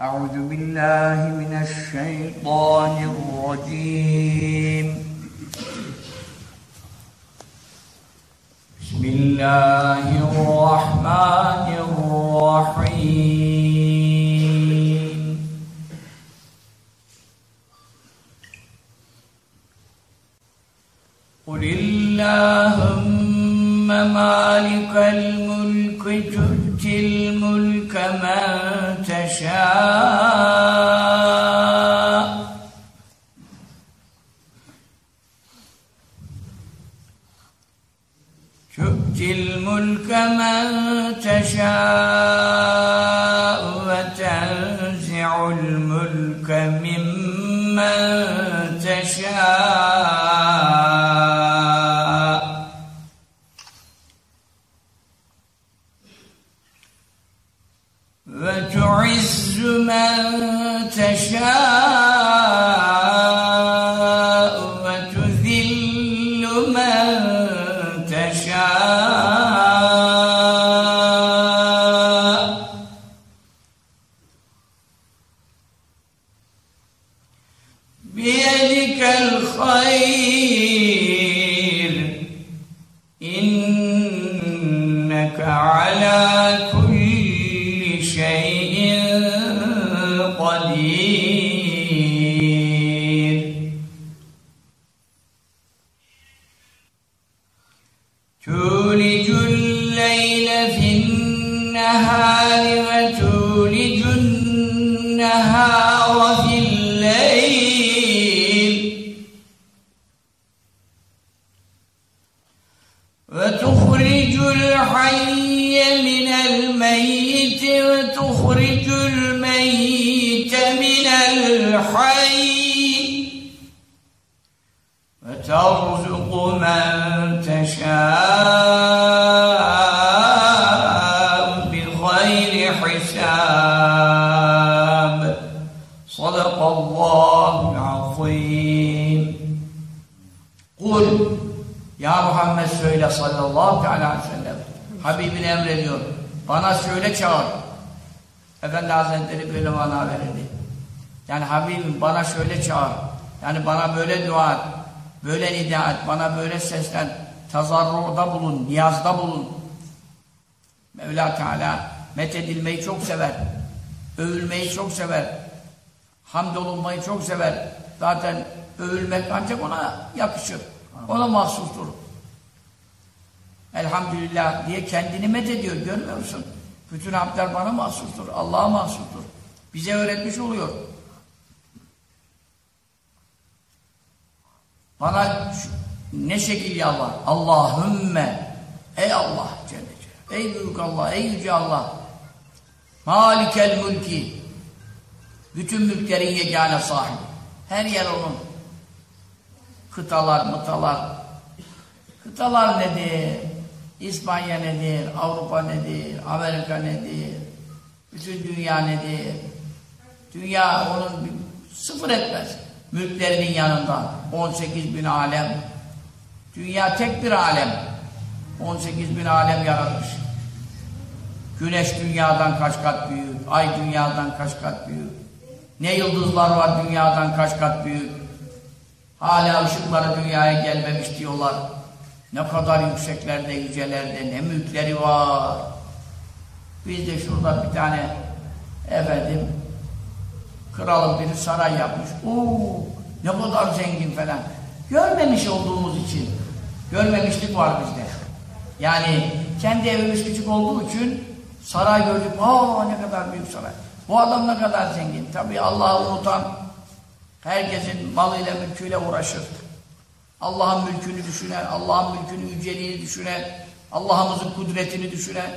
أعوذ بالله من الشيطان الرجيم. بسم الله الرحمن الرحيم. قل اللهم مالك الملك تؤتي الملك من تشاء تؤتي الملك من تشاء وتنزع الملك ممن تشاء. وتعز من تشاء الميت وتخرج الميت من الحي وترزق من تشاء بغير حساب صدق الله العظيم قل Ya Muhammed söyle sallallahu aleyhi ve sellem Habibine emrediyor bana söyle çağır Efendi Hazretleri böyle bana verildi yani Habibim bana şöyle çağır yani bana böyle dua et böyle nida et bana böyle seslen tazarruda bulun niyazda bulun Mevla Teala methedilmeyi çok sever övülmeyi çok sever hamdolunmayı çok sever zaten övülmek ancak ona yakışır ona mahsustur. Elhamdülillah diye kendini met ediyor. Görmüyor musun? Bütün hamdler bana mahsustur. Allah'a mahsustur. Bize öğretmiş oluyor. Bana şu, ne şekil yalvar? Allahümme Ey Allah Celle. Ey büyük Allah, ey yüce Allah. Malikel mülki. Bütün mülklerin yegane sahibi. Her yer onun kıtalar, mıtalar. Kıtalar nedir? İspanya nedir? Avrupa nedir? Amerika nedir? Bütün dünya nedir? Dünya onun sıfır etmez. Mülklerinin yanında 18 bin alem. Dünya tek bir alem. 18 bin alem yaratmış. Güneş dünyadan kaç kat büyük, ay dünyadan kaç kat büyük. Ne yıldızlar var dünyadan kaç kat büyük. Hala ışıkları dünyaya gelmemiş diyorlar. Ne kadar yükseklerde, yücelerde, ne mülkleri var. Biz de şurada bir tane efendim kralın biri saray yapmış. Oo, ne kadar zengin falan. Görmemiş olduğumuz için görmemişlik var bizde. Yani kendi evimiz küçük olduğu için saray gördük. Aa ne kadar büyük saray. Bu adam ne kadar zengin. Tabii Allah'ı unutan Herkesin malıyla, mülküyle uğraşır. Allah'ın mülkünü düşünen, Allah'ın mülkünün yüceliğini düşünen, Allah'ımızın kudretini düşünen,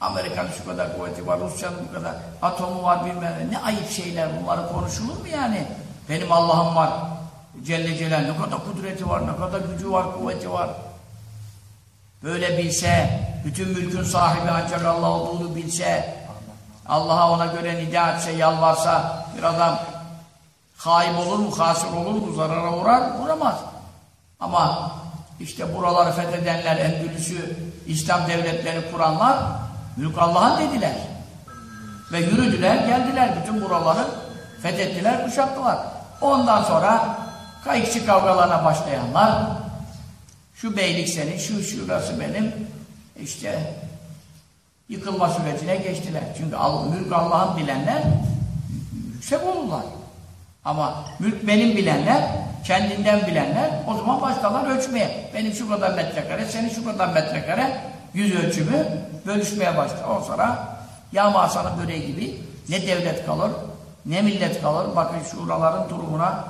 Amerika'nın şu kadar kuvveti var, Rusya'nın bu kadar atomu var bilmem ne. Ne ayıp şeyler bunları konuşulur mu yani? Benim Allah'ım var. Celle Celal ne kadar kudreti var, ne kadar gücü var, kuvveti var. Böyle bilse, bütün mülkün sahibi ancak Allah olduğunu bilse, Allah'a ona göre nida etse, yalvarsa bir adam haim olur mu, hasır olur mu, zarara uğrar, uğramaz. Ama işte buraları fethedenler, Endülüs'ü, İslam devletlerini kuranlar, mülk Allah'ın dediler. Ve yürüdüler, geldiler. Bütün buraları fethettiler, kuşattılar. Ondan sonra kayıkçı kavgalarına başlayanlar, şu beylik senin, şu şurası benim, işte yıkılma sürecine geçtiler. Çünkü mülk Allah'ın bilenler yüksek olurlar. Ama mülk benim bilenler, kendinden bilenler, o zaman başkalar ölçmeye. Benim şu kadar metrekare, senin şu kadar metrekare yüz ölçümü bölüşmeye başlar. O sonra yağma Hasan'ın böreği gibi ne devlet kalır, ne millet kalır. Bakın şuraların durumuna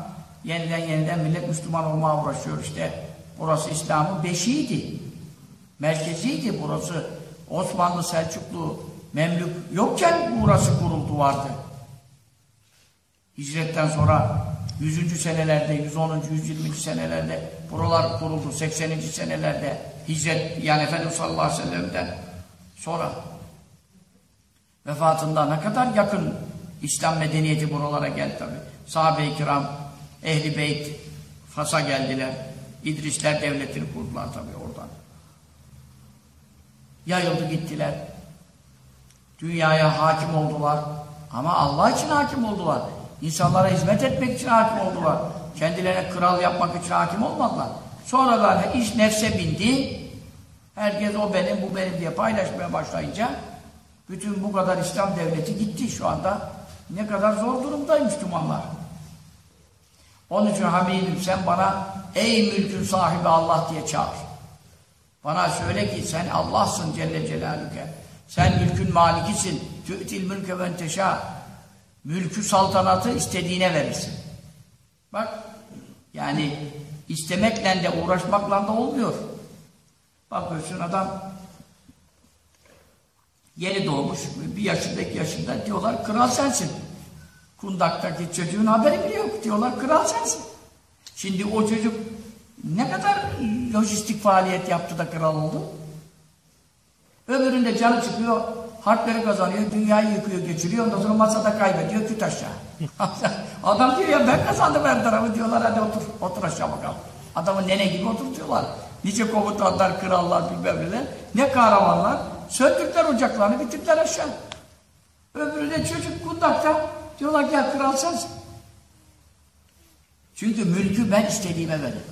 yeniden yeniden millet Müslüman olmaya uğraşıyor işte. Burası İslam'ın beşiğiydi. Merkeziydi burası. Osmanlı, Selçuklu, Memlük yokken burası kuruldu vardı. Hicretten sonra 100. senelerde, 110. 120. senelerde buralar kuruldu. 80. senelerde hicret yani Efendimiz sallallahu aleyhi ve sellem'den sonra vefatında ne kadar yakın İslam medeniyeti buralara geldi tabi. Sahabe-i kiram, ehli beyt Fas'a geldiler. İdrisler devletini kurdular tabi oradan. Yayıldı gittiler. Dünyaya hakim oldular. Ama Allah için hakim oldular. İnsanlara hizmet etmek için hakim oldular. Kendilerine kral yapmak için hakim olmadılar. Sonradan iş nefse bindi. Herkes o benim, bu benim diye paylaşmaya başlayınca bütün bu kadar İslam devleti gitti şu anda. Ne kadar zor durumdayım Müslümanlar. Onun için Habibim sen bana ey mülkün sahibi Allah diye çağır. Bana söyle ki sen Allah'sın Celle Celaluhu. Sen mülkün malikisin. Tü'til mülke ben teşâ. Mülkü saltanatı istediğine verirsin. Bak yani istemekle de uğraşmakla da olmuyor. Bakıyorsun adam yeni doğmuş bir yaşındaki yaşında diyorlar kral sensin. Kundaktaki çocuğun haberi bile yok diyorlar kral sensin. Şimdi o çocuk ne kadar lojistik faaliyet yaptı da kral oldu? Öbüründe canı çıkıyor, harpleri kazanıyor, dünyayı yıkıyor, geçiriyor, ondan sonra masada kaybediyor, küt aşağı. Adam diyor ya ben kazandım her tarafı diyorlar, hadi otur, otur aşağı bakalım. Adamı nene gibi oturtuyorlar. Nice komutanlar, krallar, bilmem neler, ne kahramanlar. Söndürdüler ocaklarını, bitirdiler aşağı. Öbürü de çocuk kundakta, diyorlar gel kral sensin. Çünkü mülkü ben istediğime veririm.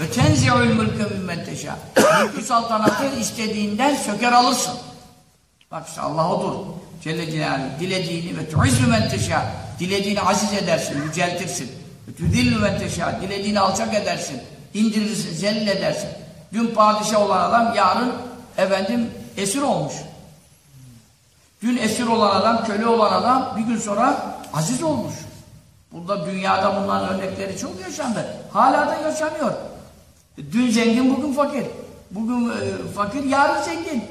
Ve tenzi'ul mülke mimmen teşâ. Mülkü saltanatı istediğinden söker alırsın. Bak işte Allah odur. Celle Celaluhu. Dilediğini ve tu'izzü men teşâ. Dilediğini aziz edersin, yüceltirsin. Ve tüzillü men teşâ. Dilediğini alçak edersin. indirirsin, zelil edersin. Dün padişah olan adam yarın efendim esir olmuş. Dün esir olan adam, köle olan adam bir gün sonra aziz olmuş. Burada dünyada bunların örnekleri çok yaşandı. Hala da yaşanıyor. Dün zengin, bugün fakir. Bugün e, fakir, yarın zengin.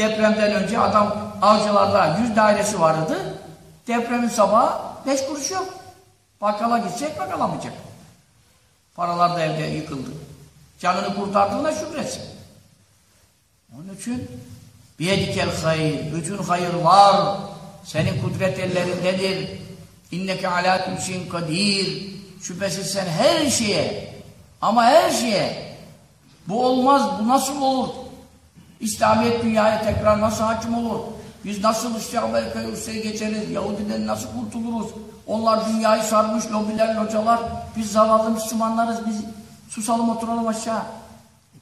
Depremden önce adam avcılarda yüz dairesi vardı. Depremin sabahı beş kuruş yok. Bakkala gidecek, bakalamayacak. Paralar da evde yıkıldı. Canını kurtardığına şükretsin. Onun için biyedikel hayır, bütün hayır var. Senin kudret ellerindedir. İnneke alâ külşin kadir. Şüphesiz sen her şeye ama her şeye bu olmaz, bu nasıl olur? İslamiyet dünyaya tekrar nasıl hakim olur? Biz nasıl işte Amerika'ya Rusya'ya geçeriz? Yahudiden nasıl kurtuluruz? Onlar dünyayı sarmış, lobiler, localar. Biz zavallı Müslümanlarız, biz susalım oturalım aşağı.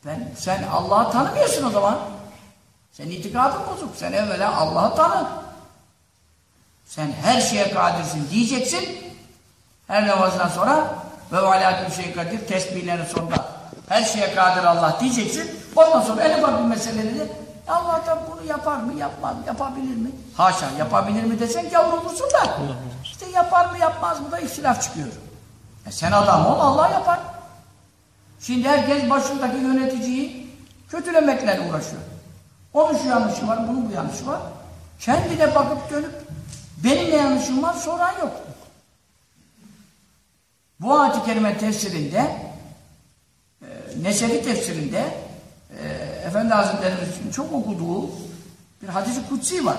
Ben, sen Allah'ı tanımıyorsun o zaman. Sen itikadın bozuk. Sen evvela Allah'ı tanı. Sen her şeye kadirsin diyeceksin. Her namazdan sonra ve alâküm şey kadir tesbihlerin sonunda her şeye kadir Allah diyeceksin. Ondan sonra ufak bir meseleleri Allah da bunu yapar mı yapmaz mı yapabilir mi? Haşa yapabilir mi desen gavur olursun da işte yapar mı yapmaz mı da ihtilaf çıkıyor. E sen adam ol Allah yapar. Şimdi herkes başındaki yöneticiyi kötülemekle uğraşıyor. Onun şu yanlışı var, bunun bu yanlışı var. Kendine bakıp dönüp benim ne yanlışım var soran yok. Bu ayet-i kerime tefsirinde e, Nesevi tefsirinde e, Efendi Hazretlerimizin çok okuduğu bir hadisi kutsi var.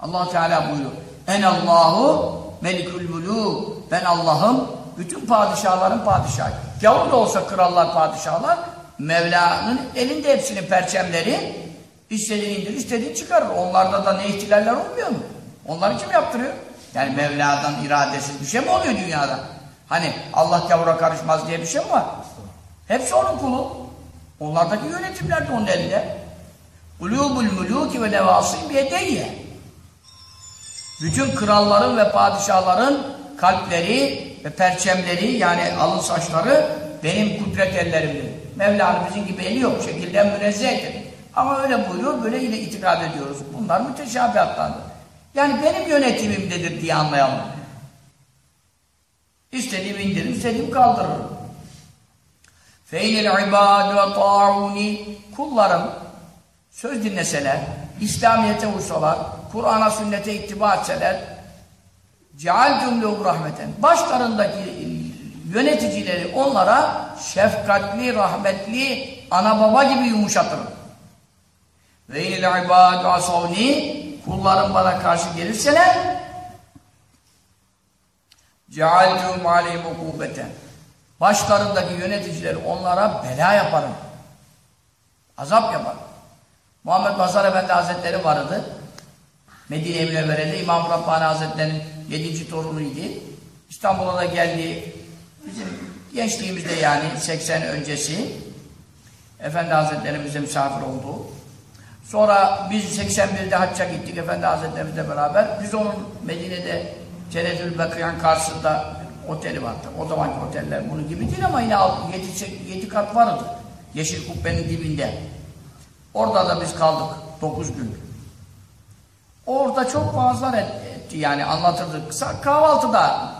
allah Teala buyuruyor. En Allahu melikül mulû. Ben Allah'ım bütün padişahların padişahı. Gavur da olsa krallar padişahlar Mevla'nın elinde hepsinin perçemleri İstediğini indir, istediğini çıkarır. Onlarda da ne ihtilaller olmuyor mu? Onları kim yaptırıyor? Yani Mevla'dan iradesiz bir şey mi oluyor dünyada? Hani Allah gavura karışmaz diye bir şey mi var? Hepsi onun kulu. Onlardaki yönetimler de onun elinde. Ulûbul mulûki ve nevâsîm biyedeyye. Bütün kralların ve padişahların kalpleri ve perçemleri yani alın saçları benim kudret ellerimdir. Mevla'nın bizim gibi eli yok. Şekilden münezzehtir. Ama öyle buyuruyor, böyle ile itikad ediyoruz. Bunlar müteşabihattandır. Yani benim yönetimimdedir diye anlayalım. İstediğimi indirir, istediğimi kaldırırım. Feynil ibâdü ve ta'uni. Kullarım söz dinleseler, İslamiyet'e uysalar, Kur'an'a, sünnete ittiba etseler cealtum lehu rahmeten. Başlarındaki yöneticileri onlara şefkatli, rahmetli ana baba gibi yumuşatırım. Ve inil ibadu asavni kullarım bana karşı gelirseler cealtum aleyhim ukubeten başlarındaki yöneticileri onlara bela yaparım. Azap yaparım. Muhammed Mazhar Efendi Hazretleri vardı. Medine-i Münevvere'de İmam Rabbani Hazretleri'nin yedinci torunuydu. İstanbul'a da geldi. Bizim gençliğimizde yani 80 öncesi Efendi Hazretleri bize misafir oldu. Sonra biz 81'de hacca gittik Efendi Hazretlerimizle beraber. Biz onun Medine'de Cennetül Bekıyan karşısında oteli vardı. O zamanki oteller bunun gibi değil ama yine 7, 7 kat vardı. Yeşil Kubbe'nin dibinde. Orada da biz kaldık 9 gün. Orada çok vaazlar etti yani anlatırdı. Kısa kahvaltıda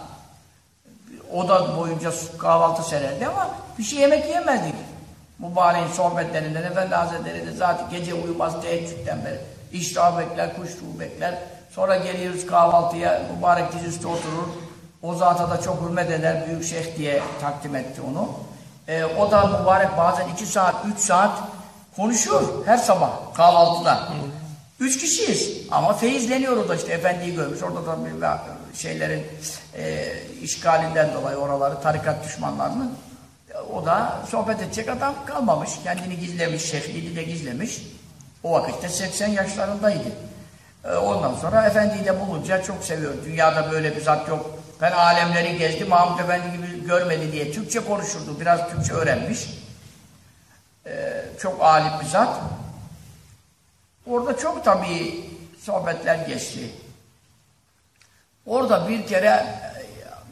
oda boyunca kahvaltı sererdi ama bir şey yemek yemezdik. Mübareğin sohbetlerinden Efendi Hazretleri de zaten gece uyumaz teheccüden beri. İştah bekler, kuşluğu bekler. Sonra geliyoruz kahvaltıya, mübarek dizüstü oturur. O zata da çok hürmet eder, büyük şeyh diye takdim etti onu. Ee, o da mübarek bazen iki saat, üç saat konuşuyor her sabah kahvaltıda. Üç kişiyiz ama feyizleniyor o da işte efendiyi görmüş. Orada da şeylerin e, işgalinden dolayı oraları tarikat düşmanlarının o da sohbet edecek adam kalmamış. Kendini gizlemiş, şefliğini de gizlemiş. O vakitte 80 yaşlarındaydı. E, ondan sonra efendiyi de bulunca çok seviyor. Dünyada böyle bir zat yok. Ben alemleri gezdim, Mahmud Efendi gibi görmedi diye Türkçe konuşurdu. Biraz Türkçe öğrenmiş. E, çok alim bir zat. Orada çok tabii sohbetler geçti. Orada bir kere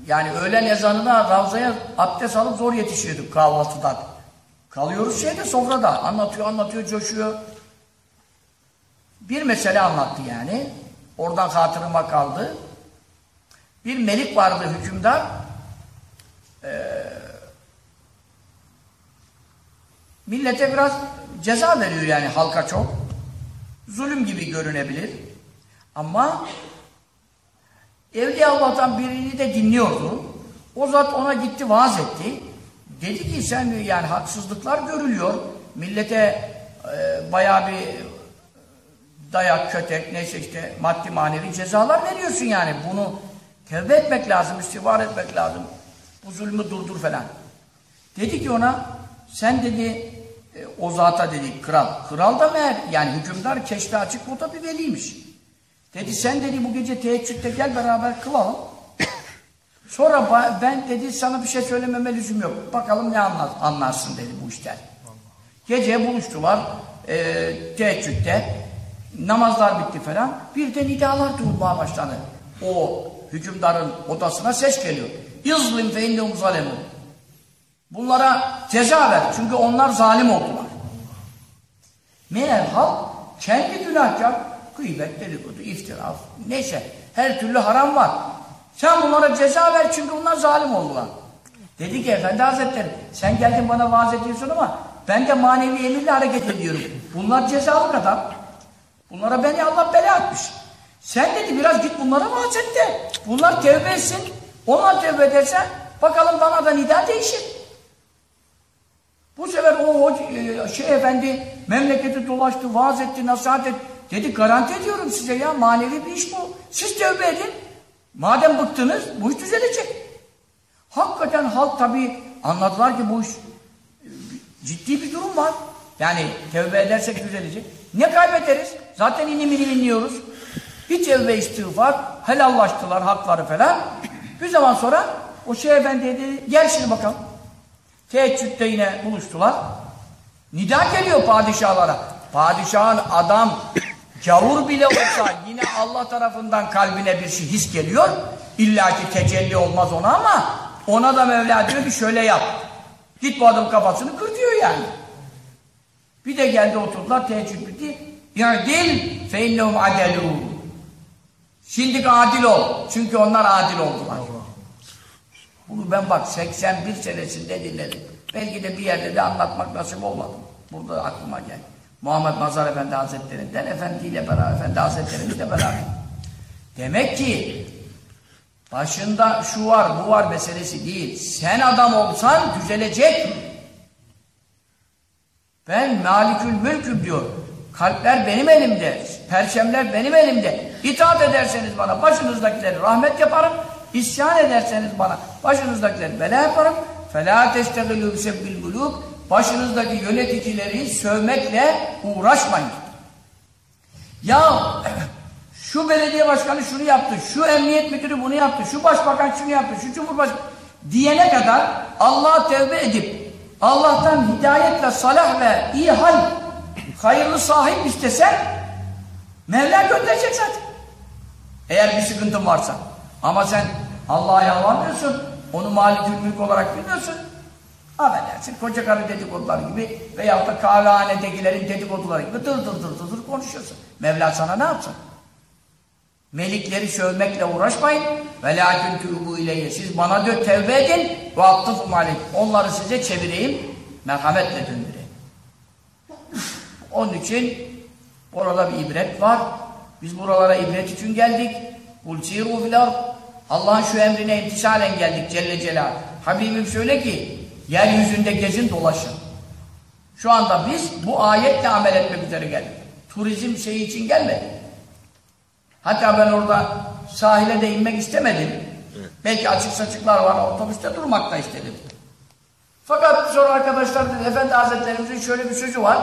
yani öğlen ezanına Ravza'ya abdest alıp zor yetişiyorduk kahvaltıdan. Kalıyoruz şeyde sofrada. Anlatıyor, anlatıyor, coşuyor. Bir mesele anlattı yani. Oradan hatırıma kaldı. Bir melik vardı hükümdar. Ee, millete biraz ceza veriyor yani halka çok. Zulüm gibi görünebilir. Ama Evliya Allah'tan birini de dinliyordu. O zat ona gitti vaaz etti. Dedi ki sen yani haksızlıklar görülüyor. Millete e, bayağı bir dayak, kötek, neyse işte maddi manevi cezalar veriyorsun yani. Bunu tevbe etmek lazım, istiğfar etmek lazım. Bu zulmü durdur falan. Dedi ki ona sen dedi e, o zata dedi kral. Kral da meğer yani hükümdar keşfe açık o da bir veliymiş. Dedi sen dedi bu gece teheccüde gel beraber kılalım. Sonra ben dedi sana bir şey söylememe lüzum yok. Bakalım ne anlar, anlarsın dedi bu işler. Gece buluştular e, teheccüde. Namazlar bitti falan. Birden nidalar duyulmaya başladı. O hükümdarın odasına ses geliyor. İzlim fe innehum zalemun. Bunlara ceza ver. Çünkü onlar zalim oldular. Meğer halk kendi günahkar Gıybet, dedikodu, iftiraf, neyse her türlü haram var. Sen bunlara ceza ver çünkü bunlar zalim oldular. Dedi ki Efendi Hazretleri sen geldin bana vaaz ediyorsun ama ben de manevi emirle hareket ediyorum. Bunlar cezalık adam. Bunlara beni Allah bela atmış. Sen dedi biraz git bunlara vaaz de. Bunlar tevbe etsin. Onlar tevbe ederse bakalım bana da nida değişir. Bu sefer o, o şey efendi memleketi dolaştı, vaaz etti, nasihat etti. Dedi garanti ediyorum size ya manevi bir iş bu. Siz tövbe edin. Madem bıktınız bu iş düzelecek. Hakikaten halk tabi anladılar ki bu iş ciddi bir durum var. Yani tövbe edersek düzelecek. Ne kaybederiz? Zaten inim inim inliyoruz. Hiç evve istiğfar, helallaştılar hakları falan. Bir zaman sonra o şey efendi dedi, gel şimdi bakalım. Teheccüde yine buluştular. Nida geliyor padişahlara. Padişahın adam gavur bile olsa yine Allah tarafından kalbine bir şey his geliyor. İlla ki tecelli olmaz ona ama ona da Mevla diyor ki şöyle yap. Git bu adam kafasını kır diyor yani. Bir de geldi oturdular teheccüd bitti. İ'dil fe innehum adelû. Şimdi adil ol. Çünkü onlar adil oldular. Bunu ben bak 81 senesinde dinledim. Belki de bir yerde de anlatmak nasip olmadı. Burada aklıma geldi. Muhammed Mazhar Efendi Hazretlerinden Efendi ile beraber, Efendi Hazretlerimizle beraber. Demek ki başında şu var, bu var meselesi değil. Sen adam olsan düzelecek. Ben malikül mülküm diyor. Kalpler benim elimde, perçemler benim elimde. İtaat ederseniz bana başınızdakileri rahmet yaparım. İsyan ederseniz bana başınızdakileri bela yaparım. فَلَا تَشْتَغِلُوا بِسَبِّ الْمُلُوكِ Başınızdaki yöneticileri sövmekle uğraşmayın. Ya şu belediye başkanı şunu yaptı, şu emniyet müdürü bunu yaptı, şu başbakan şunu yaptı, şu cumhurbaşkanı diyene kadar Allah'a tevbe edip Allah'tan hidayetle salah ve iyi hal hayırlı sahip istesen Mevla gönderecek zaten. Eğer bir sıkıntın varsa. Ama sen Allah'a yalvarmıyorsun, onu malikül mülk olarak bilmiyorsun. Affedersin koca karı dedikoduları gibi veyahut da kahvehanedekilerin dedikoduları gibi dır dır dır dır, konuşuyorsun. Mevla sana ne yapsın? Melikleri sövmekle uğraşmayın. Ve lâkün tûbû ileyye. Siz bana diyor tevbe edin ve attıfum aleyh. Onları size çevireyim, merhametle döndüreyim. Onun için orada bir ibret var. Biz buralara ibret için geldik. Kul sîrû fil Allah'ın şu emrine imtisalen geldik Celle Celal. Habibim şöyle ki yeryüzünde gezin dolaşın. Şu anda biz bu ayetle amel etmek üzere geldik. Turizm şeyi için gelmedik. Hatta ben orada sahile de inmek istemedim. Evet. Belki açık saçıklar var, otobüste durmak da istedim. Fakat sonra arkadaşlar dedi, Efendi Hazretlerimizin şöyle bir sözü var.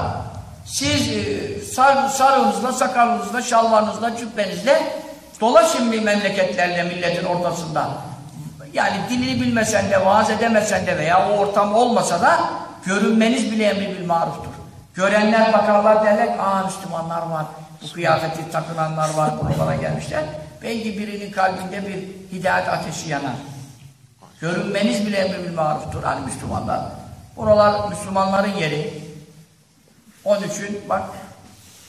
Siz e, sar, sarığınızla, sakalınızla, şalvarınızla, cübbenizle dolaşın bir memleketlerle milletin ortasında. Yani dilini bilmesen de, vaaz edemesen de veya o ortam olmasa da görünmeniz bile emri bil maruftur. Görenler bakarlar derler, aa Müslümanlar var, bu kıyafeti takılanlar var, buralara gelmişler. Belki birinin kalbinde bir hidayet ateşi yanar. Görünmeniz bile emri bil maruftur. Hani Müslümanlar. Buralar Müslümanların yeri. Onun için bak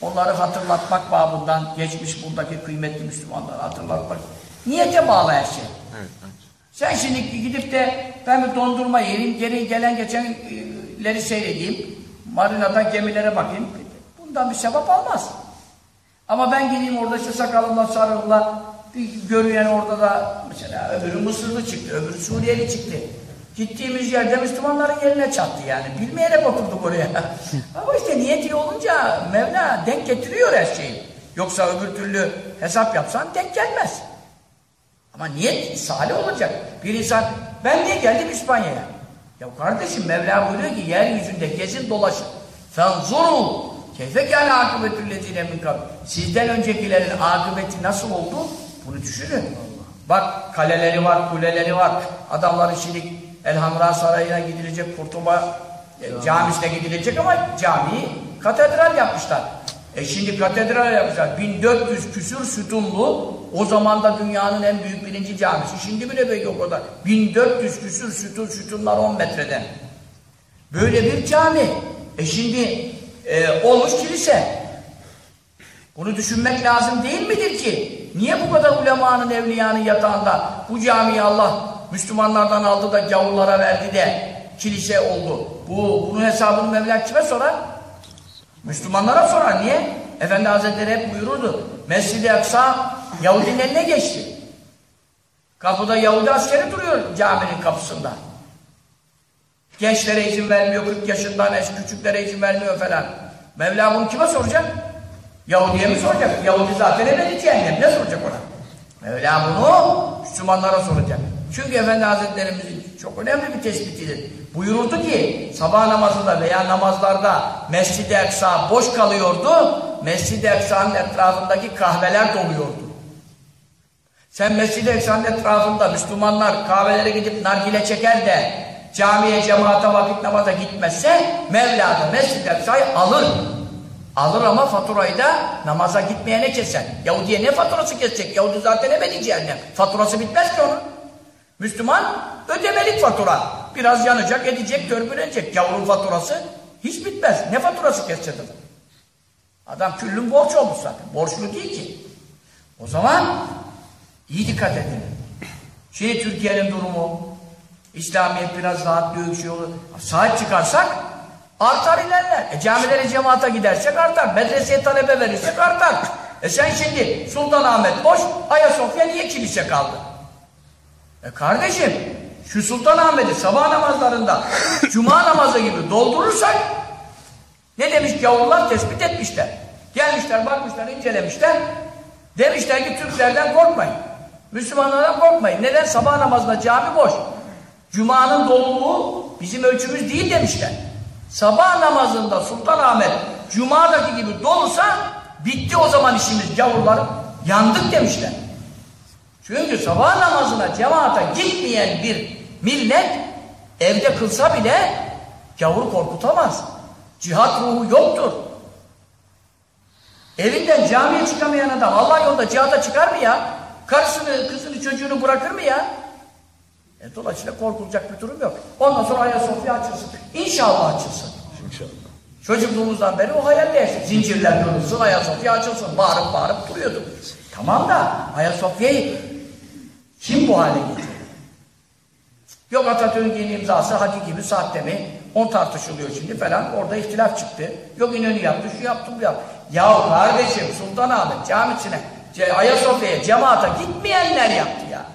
onları hatırlatmak babından geçmiş buradaki kıymetli Müslümanları hatırlatmak. Niyete bağlı her şey. Evet, evet. Sen şimdi gidip de ben bir dondurma yiyeyim, geri gelen geçenleri seyredeyim, marinadan gemilere bakayım. Bundan bir sevap almaz. Ama ben gideyim orada işte sakalımla sarığımla bir görüyen orada da mesela öbürü Mısırlı çıktı, öbürü Suriyeli çıktı. Gittiğimiz yerde Müslümanların yerine çattı yani. Bilmeyerek oturduk oraya. Ama işte niyet iyi olunca Mevla denk getiriyor her şeyi. Yoksa öbür türlü hesap yapsan denk gelmez. Ama niyet salih olacak. Bir insan, ben niye geldim İspanya'ya? Ya kardeşim Mevla buyuruyor ki yeryüzünde gezin dolaşın. Fenzuru keyfe kâne akıbetüllezîne min kabl. Sizden öncekilerin akıbeti nasıl oldu? Bunu düşünün. Bak kaleleri var, kuleleri var. Adamların şimdi Elhamra Sarayı'na gidilecek, Kurtuba e, camisine gidilecek ama camiyi katedral yapmışlar. E şimdi katedral yapmışlar. 1400 küsür sütunlu o zaman da dünyanın en büyük birinci camisi. Şimdi bile belki o kadar. 1400 küsür sütun, sütunlar 10 metreden. Böyle bir cami. E şimdi e, olmuş kilise. Bunu düşünmek lazım değil midir ki? Niye bu kadar ulemanın, evliyanın yatağında bu camiyi Allah Müslümanlardan aldı da gavurlara verdi de kilise oldu? Bu, bunun hesabını Mevla kime sorar? Müslümanlara sorar. Niye? Efendi Hazretleri hep buyururdu. Mescid-i Aksa Yahudinin eline geçti. Kapıda Yahudi askeri duruyor caminin kapısında. Gençlere izin vermiyor, 40 yaşından eş küçüklere izin vermiyor falan. Mevla bunu kime soracak? Yahudi'ye mi soracak? Yahudi zaten ebedi cehennem. Ne soracak ona? Mevla bunu Müslümanlara soracak. Çünkü Efendi Hazretlerimizin çok önemli bir tespitidir. Buyururdu ki sabah namazında veya namazlarda Mescid-i Eksa boş kalıyordu. Mescid-i Eksa'nın etrafındaki kahveler doluyordu. Sen Mescid-i Eksa'nın etrafında Müslümanlar kahvelere gidip nargile çeker de camiye, cemaate, vakit namaza gitmezse Mevla da Mescid-i Eksa'yı alır. Alır ama faturayı da namaza gitmeyene keser. Yahudi'ye ne faturası kesecek? Yahudi zaten ebedi cehennem. Faturası bitmez ki onun. Müslüman ödemelik fatura. Biraz yanacak, edecek, törpülenecek. Yavrun faturası hiç bitmez. Ne faturası kesecek adam? Adam küllün borç olmuş zaten. Borçlu değil ki. O zaman iyi dikkat edin. Şimdi Türkiye'nin durumu İslamiyet biraz rahat bir şey olur. Sahip çıkarsak artar ilerler. E camilere cemaata gidersek artar. Medreseye talebe verirsek artar. E sen şimdi Sultanahmet boş, Ayasofya niye kilise kaldı? E kardeşim, şu Sultanahmet'i sabah namazlarında cuma namazı gibi doldurursak ne demiş gavurlar tespit etmişler. Gelmişler, bakmışlar, incelemişler. Demişler ki Türklerden korkmayın. Müslümanlardan korkmayın. Neden? Sabah namazında cami boş. Cuma'nın doluluğu bizim ölçümüz değil demişler. Sabah namazında Sultanahmet Cuma'daki gibi dolursa bitti o zaman işimiz gavurlar. Yandık demişler. Çünkü sabah namazına cemaata gitmeyen bir millet evde kılsa bile gavuru korkutamaz. Cihat ruhu yoktur. Evinden camiye çıkamayan adam Allah yolunda cihada çıkar mı ya? Karısını, kızını, çocuğunu bırakır mı ya? E, dolayısıyla korkulacak bir durum yok. Ondan sonra Ayasofya açılsın. İnşallah açılsın. İnşallah. Çocukluğumuzdan beri o hayalle yaşadık. Zincirler kırılsın, Ayasofya açılsın. Bağırıp bağırıp duruyorduk. Tamam da Ayasofya'yı kim bu hale getirdi? Yok Atatürk'ün imzası hadi gibi sahte mi? On tartışılıyor şimdi falan. Orada ihtilaf çıktı. Yok İnönü yaptı, şu yaptı, bu yaptı. Ya kardeşim Sultanahmet camisine, Ayasofya'ya, cemaate gitmeyenler yaptı ya.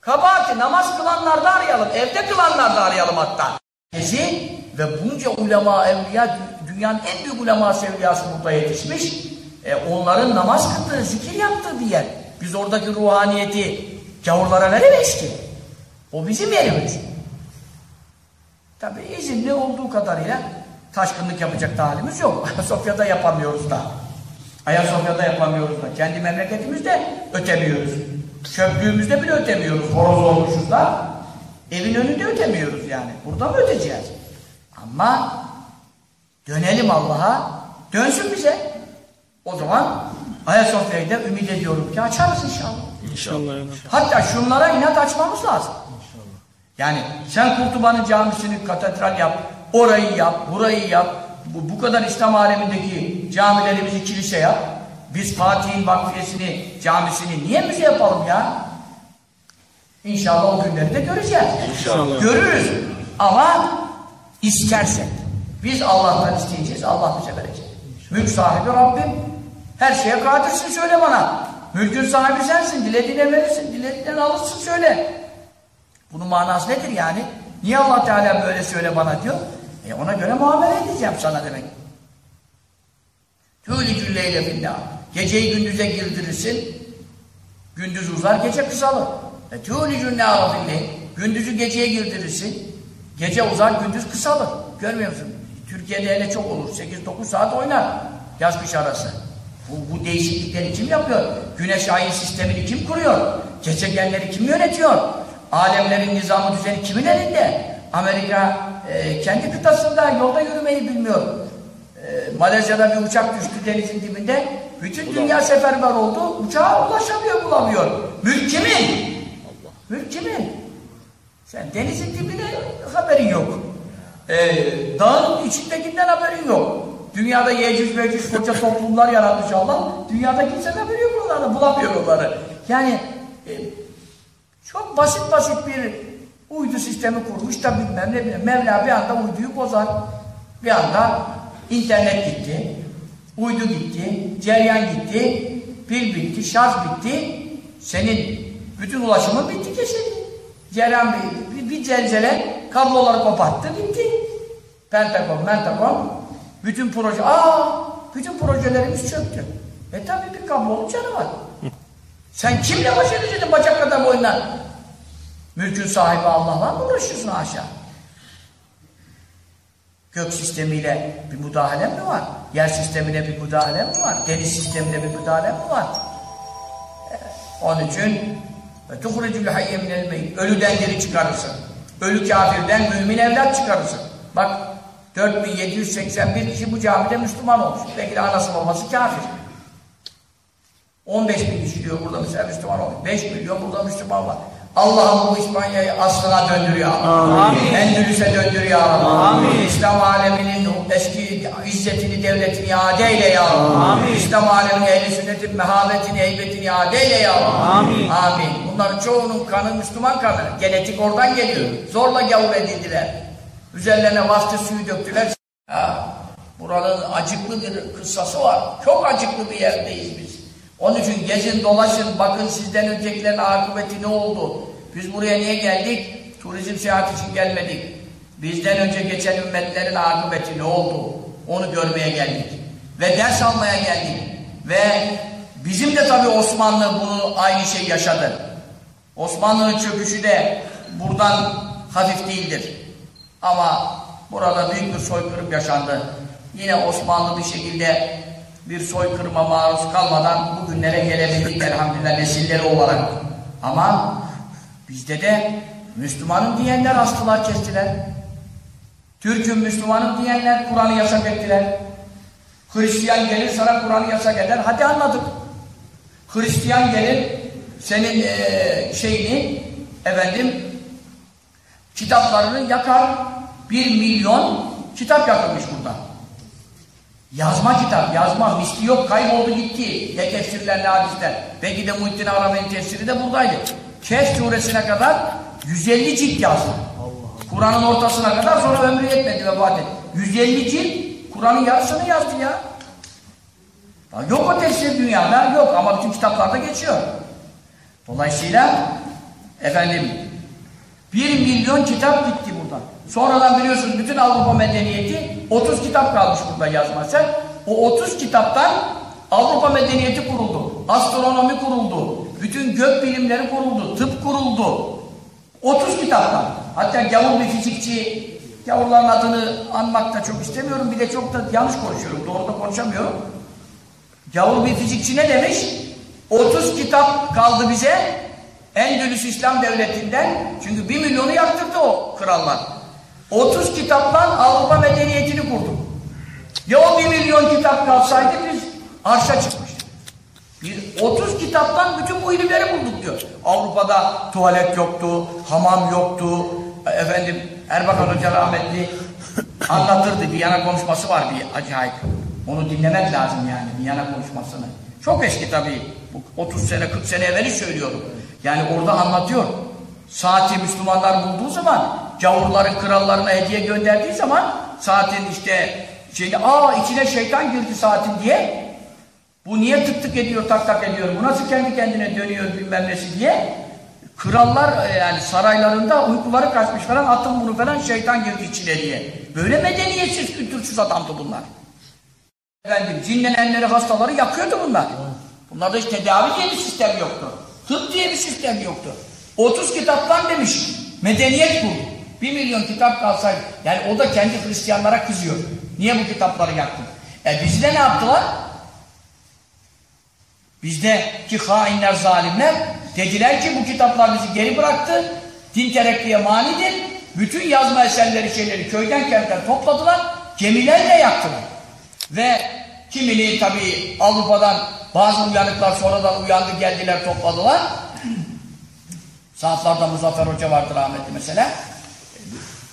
Kabahati namaz kılanlarda arayalım, evde kılanlarda arayalım hatta. Ezi ve bunca ulema, evliya, dü- dünyanın en büyük ulema sevliyası burada yetişmiş. E, onların namaz kıldığı, zikir yaptığı bir yer. Biz oradaki ruhaniyeti gavurlara veremeyiz ki. O bizim yerimiz. Tabi izinli olduğu kadarıyla taşkınlık yapacak da halimiz yok. Ayasofya'da yapamıyoruz da. Ayasofya'da yapamıyoruz da. Kendi memleketimizde ötemiyoruz. Çöplüğümüzde bile ötemiyoruz. Horoz olmuşuz da. Evin önünde ötemiyoruz yani. Burada mı öteceğiz? Ama dönelim Allah'a. Dönsün bize. O zaman Ayasofya'yı da ümit ediyorum ki açarız inşallah. İnşallah. Hatta şunlara inat açmamız lazım. Yani sen Kurtuba'nın camisini katedral yap, orayı yap, burayı yap, bu, bu kadar İslam alemindeki camilerimizi kilise yap. Biz Fatih'in vakfiyesini, camisini niye müze yapalım ya? İnşallah o günleri de göreceğiz. İnşallah. Görürüz. Ama istersek. Biz Allah'tan isteyeceğiz, Allah bize verecek. Mülk sahibi Rabbim. Her şeye kadirsin söyle bana. Mülkün sahibi sensin, dilediğine verirsin, dilediğinden alırsın söyle. Bunun manası nedir yani? Niye Allah Teala böyle söyle bana diyor? E ona göre muamele edeceğim sana demek. Tü'lü cülleyle billah. Geceyi gündüze girdirirsin, gündüz uzar, gece kısalır. E tü'lü cünnâra billah. Gündüzü geceye girdirirsin, gece uzar, gündüz kısalır. Görmüyor musun? Türkiye'de hele çok olur. 8-9 saat oynar yaz kış arası. Bu, bu değişiklikleri kim yapıyor? Güneş ayın sistemini kim kuruyor? Gezegenleri kim yönetiyor? Alemlerin nizamı düzeni kimin elinde? Amerika e, kendi kıtasında yolda yürümeyi bilmiyor. E, Malezya'da bir uçak düştü denizin dibinde. Bütün dünya seferber oldu. Uçağa ulaşamıyor, bulamıyor. Mülk kimin? Mülk kimin? Sen denizin dibine haberin yok. Ee, dağın içindekinden haberin yok. Dünyada Yecüc Mecüc koca toplumlar yaratmış Allah. Dünyada kimse haberi yok onları, bulamıyor onları. Yani e, çok basit basit bir uydu sistemi kurmuş da bilmem ne bilmem. Mevla bir anda uyduyu bozar. Bir anda internet gitti. Uydu gitti. Ceryan gitti. Pil bitti. Şarj bitti. Senin bütün ulaşımın bitti kesildi. Ceryan bir, bir, bir zelzele kabloları koparttı bitti. Pentagon, Mentagon bütün proje, aa bütün projelerimiz çöktü. E tabi bir kablonun canı var. Sen kimle baş edeceksin bacak kadar boyunla? Mülkün sahibi Allah'la mı uğraşıyorsun aşağı? Gök sistemiyle bir müdahale mi var? Yer sistemine bir müdahale mi var? Deniz sistemine bir müdahale mi var? Ee, onun için hayye minel meyyit. Ölüden geri çıkarırsın. Ölü kafirden mümin evlat çıkarırsın. Bak 4781 kişi bu camide Müslüman olmuş. Belki de anası babası kafir. 15 bin kişi diyor burada mesela Müslüman olmuş. 5 milyon burada Müslüman var. Allah'ım bu İspanya'yı aslına döndürüyor. Amin. Endülüs'e döndürüyor. Amin. İslam aleminin eski izzetini, devletini iade eyle ya Amin. İslam aleminin ehli sünnetin mehabetini, heybetini iade eyle ya Amin. Amin. Bunların çoğunun kanı Müslüman kanı. Genetik oradan geliyor. Zorla gavur edildiler. Üzerlerine vasfı suyu döktüler. Ha, buranın acıklı bir kıssası var. Çok acıklı bir yerdeyiz biz. Onun için gezin dolaşın bakın sizden öncekilerin akıbeti ne oldu? Biz buraya niye geldik? Turizm seyahat için gelmedik. Bizden önce geçen ümmetlerin akıbeti ne oldu? Onu görmeye geldik. Ve ders almaya geldik. Ve bizim de tabii Osmanlı bunu aynı şey yaşadı. Osmanlı'nın çöküşü de buradan hafif değildir. Ama burada büyük bir soykırım yaşandı. Yine Osmanlı bir şekilde bir soykırıma maruz kalmadan bugünlere gelebildik elhamdülillah nesilleri olarak. Ama bizde de Müslümanım diyenler astılar kestiler. Türk'üm Müslümanım diyenler Kur'an'ı yasak ettiler. Hristiyan gelir sana Kur'an'ı yasak eder. Hadi anladık. Hristiyan gelir senin e, şeyini efendim kitaplarını yakar. Bir milyon kitap yakılmış burada. Yazma kitap, yazma. Misli yok, kayboldu gitti. Ne tefsirler, hadisler. Belki de Muhittin Arabi'nin tefsiri de buradaydı. Kehf suresine kadar 150 cilt yazdı. Kur'an'ın ortasına kadar sonra ömrü yetmedi vefat etti. 150 cilt Kur'an'ın yarısını yazdı ya. Yok o tefsir dünyada, yok ama bütün kitaplarda geçiyor. Dolayısıyla efendim bir milyon kitap gitti buradan. Sonradan biliyorsunuz bütün Avrupa medeniyeti 30 kitap kalmış burada yazması. O 30 kitaptan Avrupa medeniyeti kuruldu. Astronomi kuruldu. Bütün gök bilimleri kuruldu. Tıp kuruldu. 30 kitaptan. Hatta gavur bir fizikçi, gavurların adını anmak da çok istemiyorum. Bir de çok da yanlış konuşuyorum. Doğru da konuşamıyorum. Gavur bir fizikçi ne demiş? 30 kitap kaldı bize. Endülüs İslam Devleti'nden. Çünkü bir milyonu yaktırdı o krallar. 30 kitaptan Avrupa medeniyetini kurduk. Ya o bir milyon kitap kalsaydı biz arşa çıkmıştık. Bir 30 kitaptan bütün bu ilimleri bulduk diyor. Avrupa'da tuvalet yoktu, hamam yoktu. Efendim Erbakan Hoca rahmetli anlatırdı. Viyana konuşması var bir acayip. Onu dinlemek lazım yani Viyana konuşmasını. Çok eski tabii. 30 sene 40 sene evveli söylüyorum. Yani orada anlatıyor. Saati Müslümanlar bulduğu zaman gavurların krallarına hediye gönderdiği zaman saatin işte şeyde aa içine şeytan girdi saatin diye. Bu niye tık tık ediyor tak tak ediyor bu nasıl kendi kendine dönüyor bilmem nesi diye. Krallar e, yani saraylarında uykuları kaçmış falan atın bunu falan şeytan girdi içine diye. Böyle medeniyetsiz kültürsüz adamdı bunlar. Efendim cinlenenleri hastaları yakıyordu bunlar. Bunlarda hiç tedavi diye bir sistem yoktu tıp diye bir sistem yoktu 30 kitaptan demiş medeniyet kurdu bir milyon kitap kalsaydı, yani o da kendi Hristiyanlara kızıyor. Niye bu kitapları yaktın? E bizde ne yaptılar? Bizdeki hainler, zalimler dediler ki bu kitaplar bizi geri bıraktı, din terekkiye manidir. Bütün yazma eserleri, şeyleri köyden kentten topladılar, gemilerle yaktılar. Ve kimini tabii Avrupa'dan bazı uyanıklar sonradan uyandı geldiler topladılar. Saatlarda Muzaffer Hoca vardı rahmetli mesela.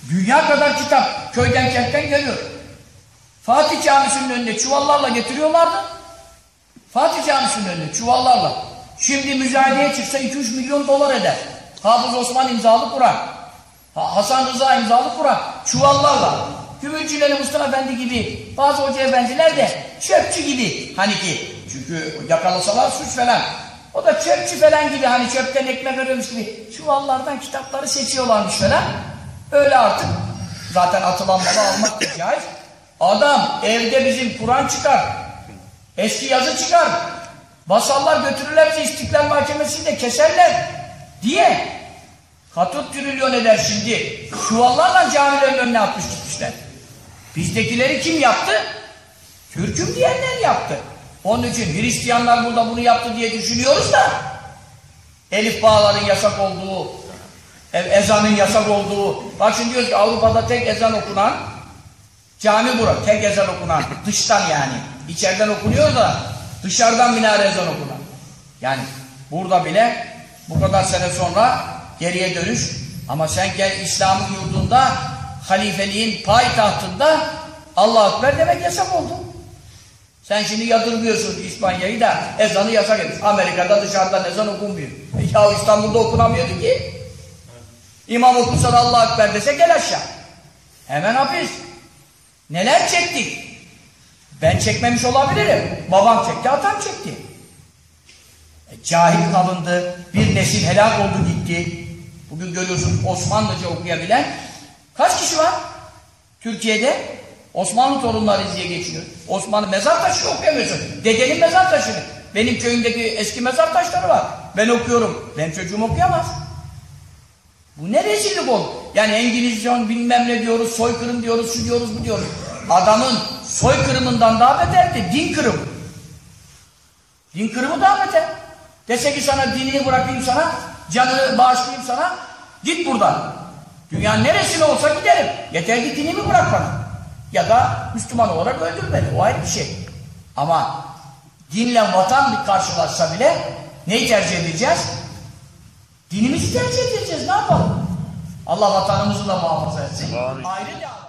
Dünya kadar kitap köyden kentten geliyor. Fatih Camisi'nin önüne çuvallarla getiriyorlardı. Fatih Camisi'nin önüne çuvallarla. Şimdi müzayedeye çıksa 2-3 milyon dolar eder. Hafız Osman imzalı Kur'an. Hasan Rıza imzalı Kur'an. Çuvallarla. Gümülcüleri Mustafa Efendi gibi bazı hoca efendiler de çöpçü gibi hani ki çünkü yakalasalar suç falan o da çöpçü falan gibi hani çöpten ekmek arıyormuş gibi çuvallardan kitapları seçiyorlarmış falan Öyle artık. Zaten atılan malı almak da. Adam evde bizim Kur'an çıkar. Eski yazı çıkar. Basallar götürürler bizi İstiklal Mahkemesi'nde keserler diye katut trilyon eder şimdi. Çuvallarla camilerin önüne atmış gitmişler. Bizdekileri kim yaptı? Türk'üm diyenler yaptı. Onun için Hristiyanlar burada bunu yaptı diye düşünüyoruz da Elif bağların yasak olduğu, ezanın yasak olduğu. Bak şimdi diyoruz ki Avrupa'da tek ezan okunan cami bura. Tek ezan okunan. Dıştan yani. İçeriden okunuyor da dışarıdan minare ezan okunan. Yani burada bile bu kadar sene sonra geriye dönüş ama sen gel İslam'ın yurdunda halifeliğin payitahtında Allah Ekber demek yasak oldu. Sen şimdi yadırgıyorsun İspanya'yı da ezanı yasak etmiş. Amerika'da dışarıdan ezan okunmuyor. Ya İstanbul'da okunamıyordu ki. İmam okusa da Allah Ekber dese gel aşağı. Hemen hapis. Neler çektik? Ben çekmemiş olabilirim. Babam çekti, atam çekti. E, cahil kalındı, bir nesil helak oldu gitti. Bugün görüyorsun Osmanlıca okuyabilen kaç kişi var? Türkiye'de Osmanlı torunları diye geçiyor. Osmanlı mezar taşı okuyamıyorsun. Dedenin mezar taşını. Benim köyümdeki eski mezar taşları var. Ben okuyorum. Benim çocuğum okuyamaz. Bu ne rezillik oldu? Yani Engilizyon bilmem ne diyoruz, soykırım diyoruz, şu diyoruz, bu diyoruz. Adamın soykırımından daha beterdi, din kırımı. Din kırımı daha beter. Dese ki sana dinini bırakayım sana, canını bağışlayayım sana, git buradan. Dünyanın neresine olsa giderim. Yeter ki dinimi bırak bana. Ya da Müslüman olarak öldür beni. O ayrı bir şey. Ama dinle vatan bir karşılaşsa bile neyi tercih edeceğiz? Dinimizi tercih edeceğiz. Ne yapalım? Allah vatanımızı da muhafaza etsin. Amin. Ayrı dava.